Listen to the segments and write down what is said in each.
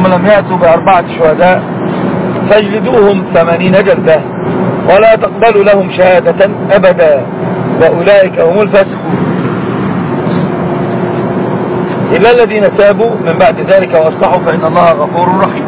ثم لم يأتوا بأربعة شهداء فاجلدوهم ثمانين جلدة ولا تقبلوا لهم شهادة أبدا وأولئك هم الفاسقون. إلا الذين تابوا من بعد ذلك وأصلحوا فإن الله غفور رحيم.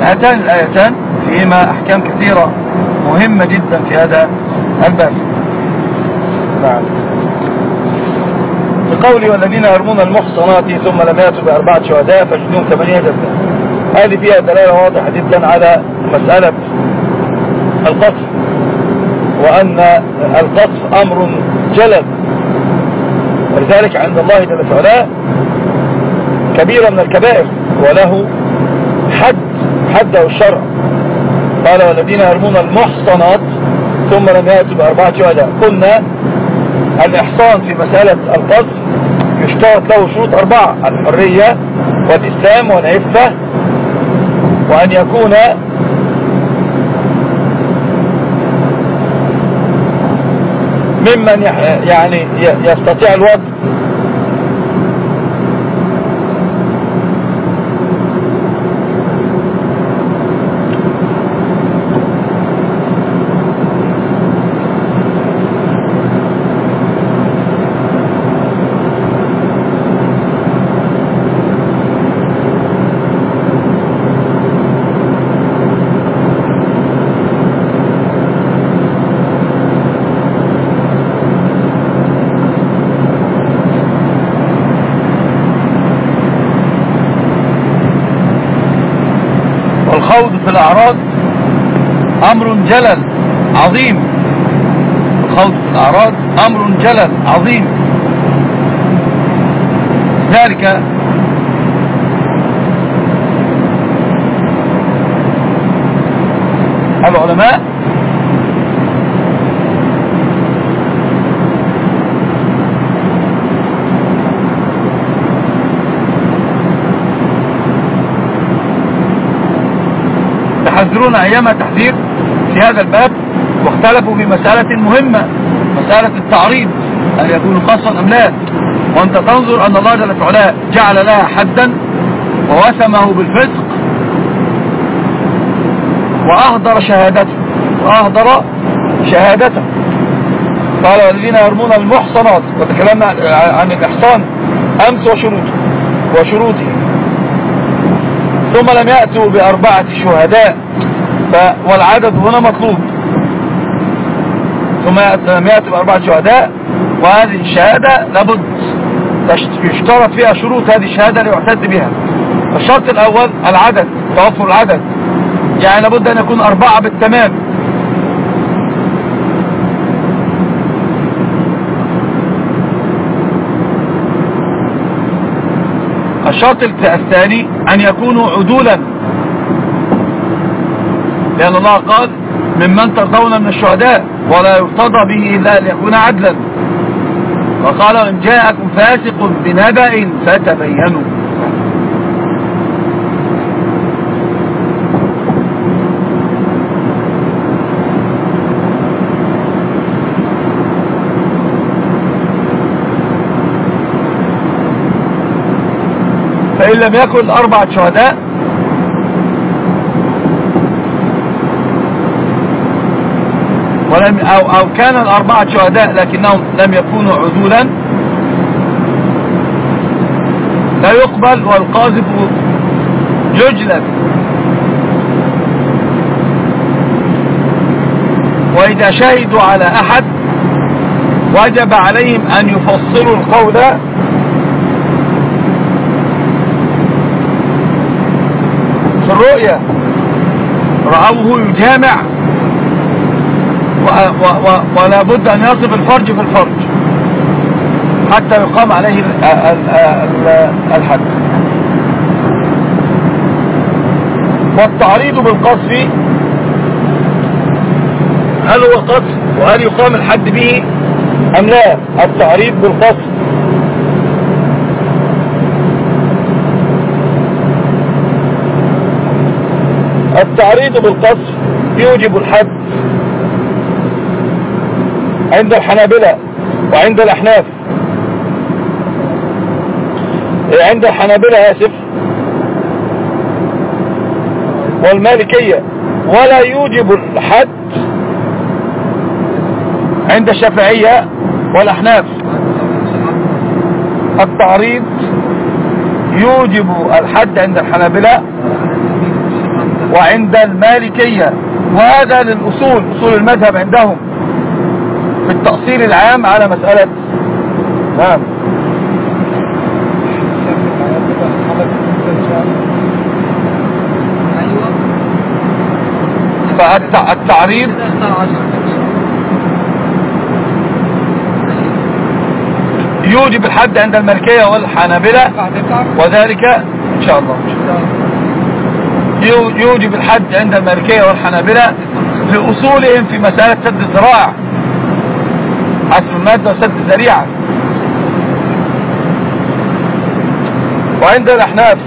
هاتان الآيتان فيهما أحكام كثيرة مهمة جدا في هذا الباب. نعم بقولي والذين يرمون المحصنات ثم لم يأتوا بأربعة شهداء فاجدون ثمانية جلدة. هذه فيها دلالة واضحة جدا على مسألة القصف وأن القصف أمر جلد ولذلك عند الله جل فعلاء كبيرة من الكبائر وله حد حده الشرع. قال والذين يرمون المحصنات ثم لم يأتوا بأربعة شهداء. قلنا الإحصان في مسألة القصف يشترط له شروط أربعة الحرية والإسلام والعفة وأن يكون ممن يعني يستطيع الوضع جلل عظيم خوض أعراض أمر جلل عظيم ذلك العلماء تحذرون أيام تحذير في هذا الباب واختلفوا في مسألة مهمة مسألة التعريض هل يكون خاصا أم لا؟ وأنت تنظر أن الله جل علاء جعل لها حدا ووسمه بالفسق وأهدر شهادته وأهدر شهادته. قال والذين يرمون المحصنات وتكلمنا عن الإحصان أمس وشروطه وشروطه ثم لم يأتوا بأربعة شهداء. والعدد هنا مطلوب. ثم 804 شهداء وهذه الشهادة لابد يشترط فيها شروط هذه الشهادة ليعتد بها. الشرط الأول العدد توفر العدد. يعني لابد أن يكون أربعة بالتمام. الشرط الثاني أن يكونوا عدولا. لأن الله قال ممن ترضون من الشهداء ولا يرتضى به إلا أن يكون عدلا. وقال إن جاءكم فاسق بنبأ فتبينوا. فإن لم يكن أربعة شهداء ولم أو, أو كان الأربعة شهداء لكنهم لم يكونوا عدولا. لا يقبل والقاذف يجلد. وإذا شهدوا على أحد وجب عليهم أن يفصلوا القول. في الرؤية رأوه يجامع. ولا بد أن يصف الفرج في الفرج حتى يقام عليه الحد. والتعريض بالقصف هل هو قصف وهل يقام الحد به أم لا؟ التعريض بالقصف التعريض بالقصف يوجب الحد. عند الحنابلة وعند الأحناف. إيه، عند الحنابلة آسف والمالكية. ولا يوجب الحد عند الشافعية والأحناف. التعريض يوجب الحد عند الحنابلة وعند المالكية. وهذا للأصول أصول المذهب عندهم. بالتأصيل العام على مسألة نعم. أيوة. فالتعريض يوجب الحد عند الملكية والحنابلة وذلك إن شاء الله. يوجب الحد عند الملكية والحنابلة لأصولهم في مسألة سد الزراع السنات وسد ذريعة وعند الأحناف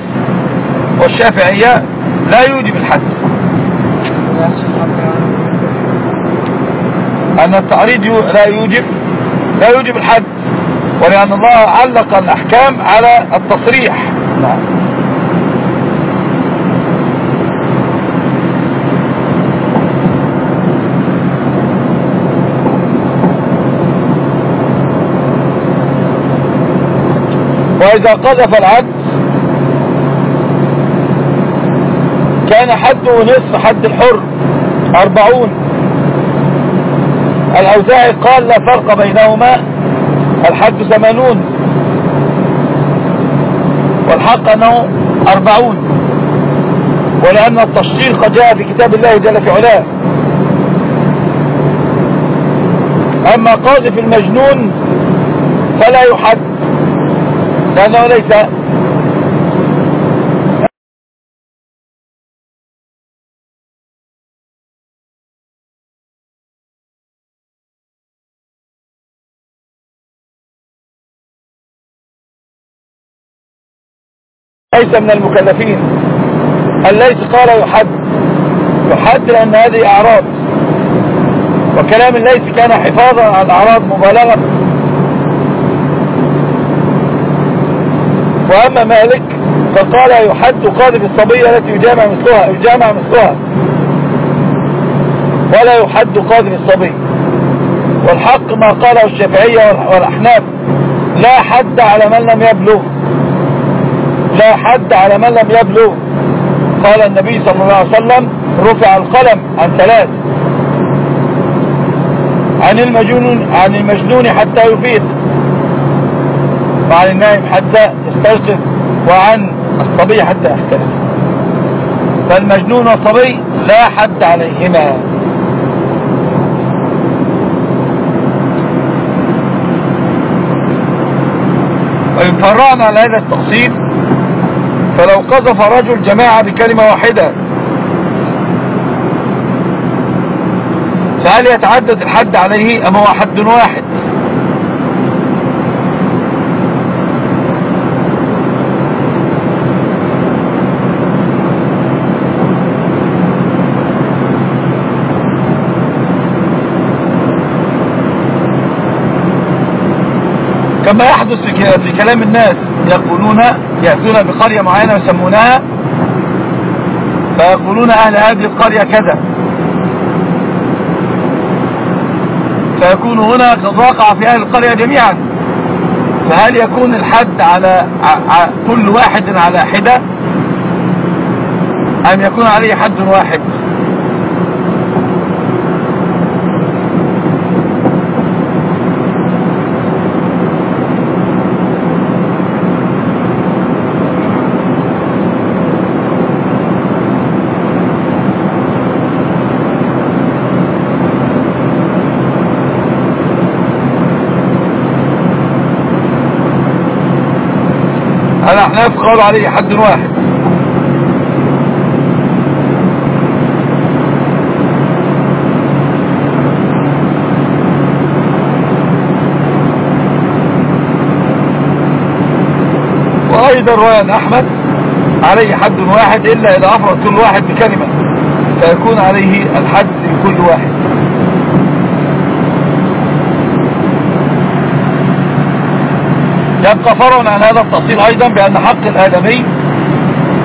والشافعية لا يوجب الحد۔ أن التعريض لا يوجب لا يوجب الحد ولأن الله علق الأحكام على التصريح نعم وإذا قذف العد كان حده نصف حد الحر أربعون. الأوزاعي قال لا فرق بينهما الحد ثمانون. والحق أنه أربعون. ولأن التشطير قد جاء في كتاب الله جل في علاه. أما قاذف المجنون فلا يحد No, no, ليس من المكلفين. الليس قال يحد يحد لأن هذه أعراض. وكلام الليث كان حفاظا على الأعراض مبالغة. وأما مالك فقال يحد قاذف الصبية التي يجامع مثلها يجامع مثلها. ولا يحد قاذف الصبي. والحق ما قاله الشافعية والأحناف. لا حد على من لم يبلغ. لا حد على من لم يبلغ. قال النبي صلى الله عليه وسلم رفع القلم عن ثلاث. عن المجنون, عن المجنون حتى يفيد. وعن النائم حتى يستيقظ وعن الصبي حتى يحترس فالمجنون والصبي لا حد عليهما. وإن فرعنا على هذا التقصير فلو قذف رجل جماعة بكلمة واحدة فهل يتعدد الحد عليه أم هو حد واحد؟ ما يحدث في كلام الناس يقولون يأتون بقرية معينة ويسمونها فيقولون أهل هذه القرية كذا. فيكون هنا قد وقع في أهل القرية جميعا. فهل يكون الحد على كل واحد على حدة؟ أم يكون عليه حد واحد؟ والقول عليه حد واحد. وأيضا رواية أحمد عليه حد واحد إلا إذا أفرد كل واحد بكلمة فيكون عليه الحد لكل واحد. يبقى فرع عن هذا التأصيل أيضا بأن حق الآدمي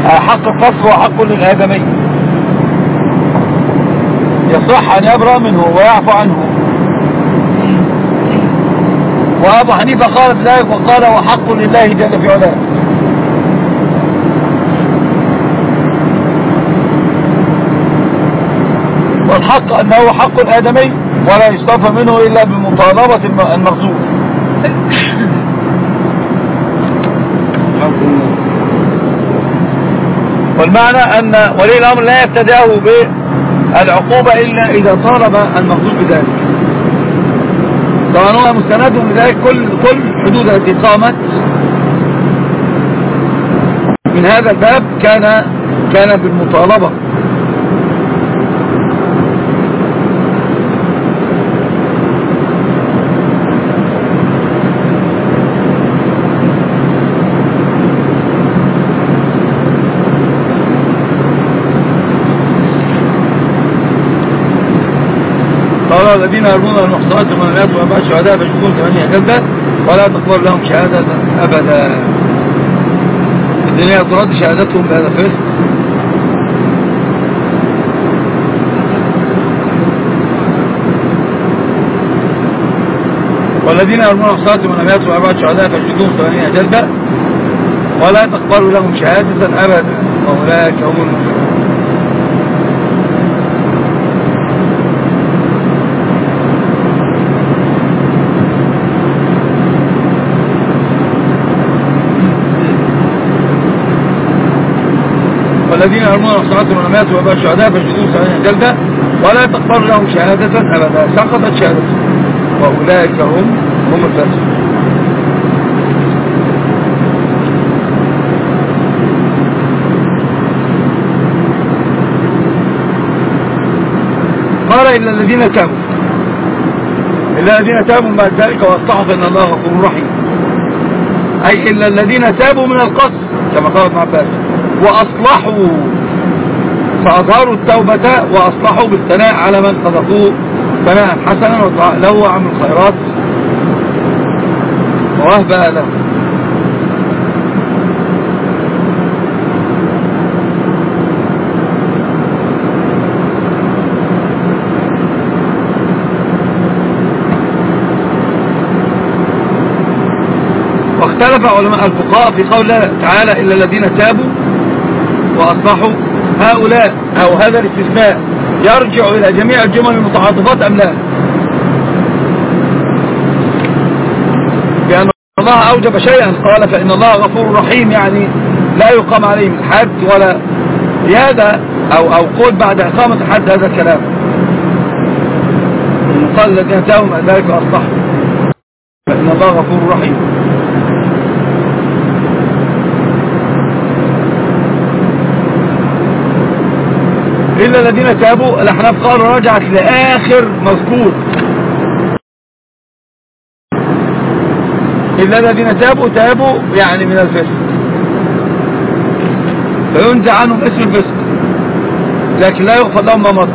آه، حق القصر وحق للآدمي. يصح أن يبرأ منه ويعفو عنه. وأبو حنيفة قال ذلك وقال وحق لله جل في علاه. والحق أنه حق الآدمي ولا يصطفى منه إلا بمطالبة المخزون والمعنى أن ولي الأمر لا يبتدعه بالعقوبة إلا إذا طالب المخضوط بذلك. طبعا هو مستند لذلك كل, كل حدود التي قامت. من هذا الباب كان كان بالمطالبة. الذين يرمون المحصنات من المات وما شهداء فيشكون ثمانية كذبة ولا تقبل لهم شهادة أبدا. الدنيا ترد شهادتهم بهذا فسق والذين يرمون المحصنات من المات وما شهداء فيشكون ثمانية كذبة ولا تقبل لهم شهادة أبدا. وأولاك هم المجرمون الذين يرمون الصلاة والنمات وباء الشهداء شهداء فاجلدوا جلدة ولا تقبل لهم شهادة أبدا سقطت شهادتهم. وأولئك هم هم الفاسقون قال إلا الذين تابوا إلا الذين تابوا بعد ذلك واصطحوا فإن الله غفور رحيم. أي إلا الذين تابوا من القصر كما قال ابن عباس. وأصلحوا. فأظهروا التوبة وأصلحوا بالثناء على من صدقوه ثناء حسنا له عن الخيرات. ووهبها له اختلف علماء الفقهاء في قول تعالى إلا الذين تابوا وأصبحوا هؤلاء أو هذا الاستثناء يرجع إلى جميع الجمل المتعاطفات أم لا؟ بأن الله أوجب شيئا قال فإن الله غفور رحيم يعني لا يقام عليهم الحد ولا يادة أو, أو قول بعد إقامة الحد هذا الكلام. قال الذين تاهم ذلك أصبحوا فإن الله غفور رحيم. إلا الذين تابوا الأحناف قالوا رجعت لآخر مذكور. إلا الذين تابوا تابوا يعني من الفسق. فينزع عنهم اسم الفسق لكن لا يغفر لهم ما مضى.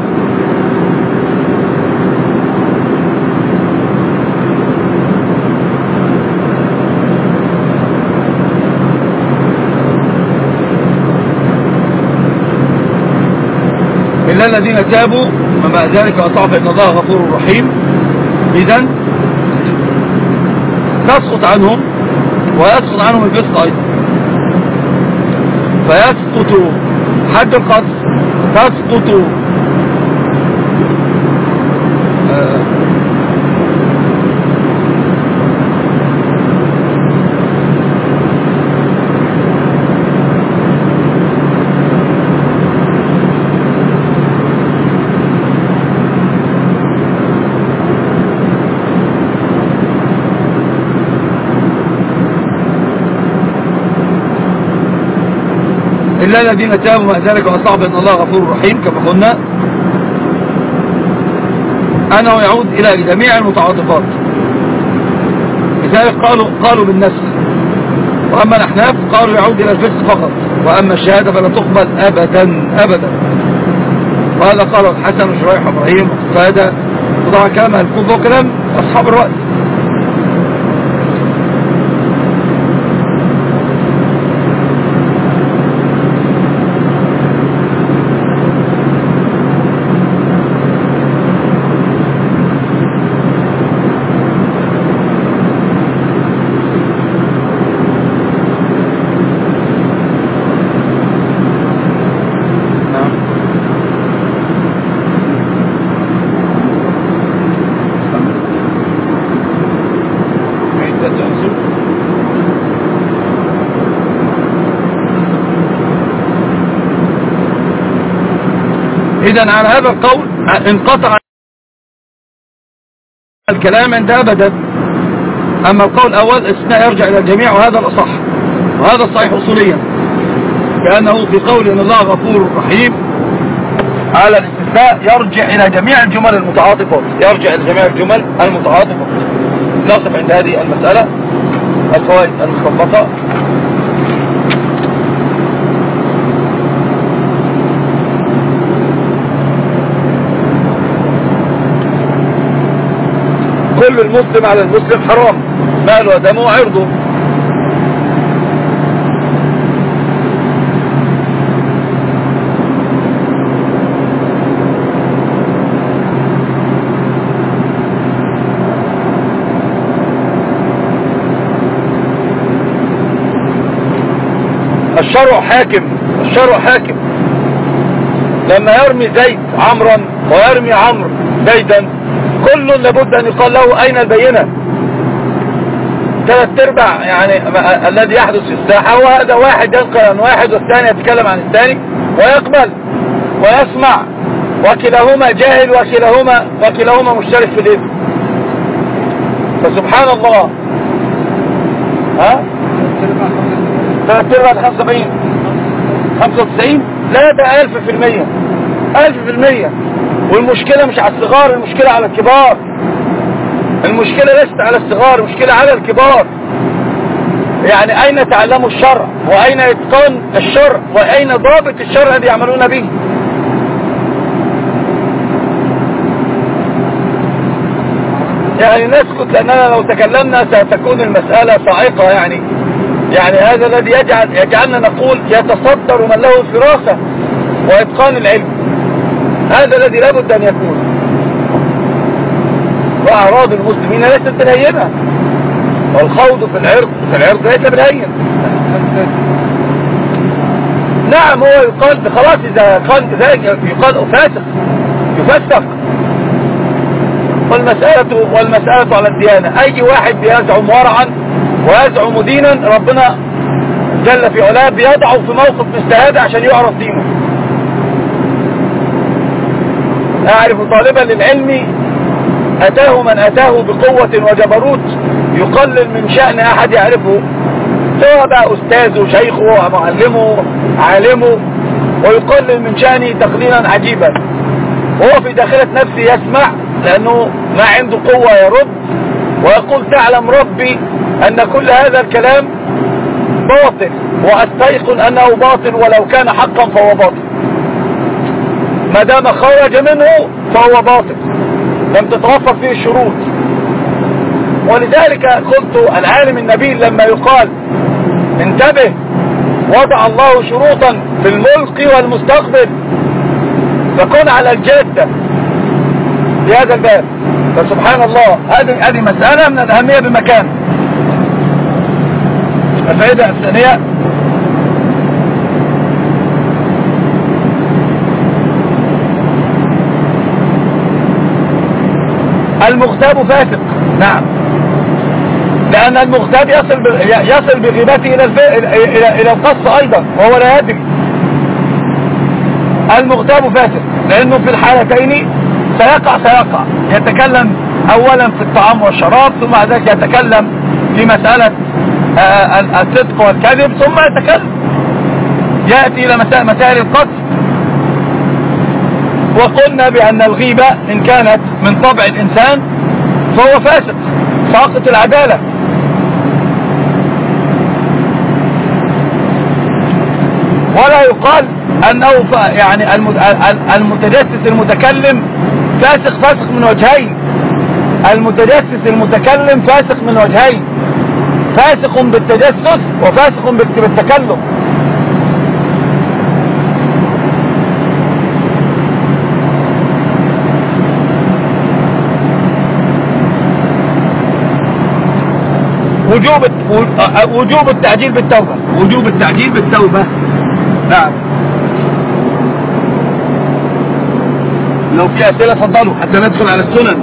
إلا الذين تابوا ومع ذلك أطعف إن الله غفور رحيم. إذا تسقط عنهم ويسقط عنهم الفسق أيضا. فيسقط حد القصر تسقط الذين تابوا من ذلك وصعب أن الله غفور رحيم كما قلنا. أنه يعود إلى جميع المتعاطفات. لذلك قالوا, قالوا بالنفس. وأما الأحناف قالوا يعود إلى الفسق فقط. وأما الشهادة فلا تقبل أبدا أبدا. وهذا قالوا الحسن وشريح إبراهيم وقتادة وضع كلامها الكوب وكلام أصحاب الوقت إذا على هذا القول انقطع الكلام عند أبدا أما القول الأول استثناء يرجع إلى الجميع وهذا الأصح وهذا الصحيح أصوليا لأنه في قول إن الله غفور رحيم على الاستثناء يرجع إلى جميع الجمل المتعاطفة. يرجع إلى جميع الجمل المتعاطفة. نصف عند هذه المسألة الفوائد المستنبطة كل المسلم على المسلم حرام ماله ودمه وعرضه. الشرع حاكم الشرع حاكم. لما يرمي زيد عمرا ويرمي عمرو زيدا كل لابد أن يقال له أين البينة؟ ثلاث أرباع يعني الذي يحدث في الساحة وهذا واحد ينقل عن واحد والثاني يتكلم عن الثاني ويقبل ويسمع وكلاهما جاهل وكلاهما, وكلاهما مشترك في الاسم فسبحان الله. ها؟ ثلاث أرباع لخمسة بين خمسة وتسعين؟ لا ده ألف في المية. ألف في المية. والمشكلة مش على الصغار المشكلة على الكبار. المشكلة ليست على الصغار المشكلة على الكبار. يعني أين تعلموا الشرع وأين إتقان الشرع وأين ضابط الشرع اللي يعملون به؟ يعني نسكت لأننا لو تكلمنا ستكون المسألة صاعقة يعني. يعني هذا الذي يجعل يجعلنا نقول يتصدر من له فراسة وإتقان العلم. هذا الذي لا بد أن يكون. وأعراض المسلمين ليست بنينة والخوض في العرض في العرض ليس بنين نعم هو يقال خلاص إذا كان كذلك يقال فاسق يفسق. والمسألة, والمسألة على الديانة. أي واحد بيزعم ورعا ويزعم دينا ربنا جل في علاه بيضعه في موقف مستهاد عشان يعرف دينه. أعرف طالبا للعلم أتاه من أتاه بقوة وجبروت يقلل من شأن أحد يعرفه. سواء بقى أستاذه شيخه معلمه عالمه ويقلل من شأنه تقليلا عجيبا. وهو في داخلة نفسه يسمع لأنه ما عنده قوة يرد ويقول تعلم ربي أن كل هذا الكلام باطل وأستيقن أنه باطل ولو كان حقا فهو باطل. ما دام خرج منه فهو باطل. لم تتوفر فيه الشروط. ولذلك قلت العالم النبيل لما يقال انتبه وضع الله شروطا في الملق والمستقبل فكن على الجادة هذا الباب. فسبحان الله هذه هذه مسألة من الأهمية بمكان. الفائدة الثانية؟ المغتاب فاسق. نعم. لأن المغتاب يصل يصل بغيبته إلى إلى إلى القص أيضا وهو لا يدري. المغتاب فاسق. لأنه في الحالتين سيقع سيقع. يتكلم أولا في الطعام والشراب ثم بعد ذلك يتكلم في مسألة آه، الصدق والكذب ثم يتكلم. يأتي إلى مسائل القتل. وقلنا بأن الغيبة إن كانت من طبع الإنسان فهو فاسد ساقط العدالة. ولا يقال أنه يعني المتجسس المتكلم فاسق فاسق من وجهين. المتجسس المتكلم فاسق من وجهين فاسق بالتجسس وفاسق بالتكلم. وجوب وجوب التعجيل بالتوبة. وجوب التعجيل بالتوبة. نعم. لو في أسئلة فضلوا حتى ندخل على السنن.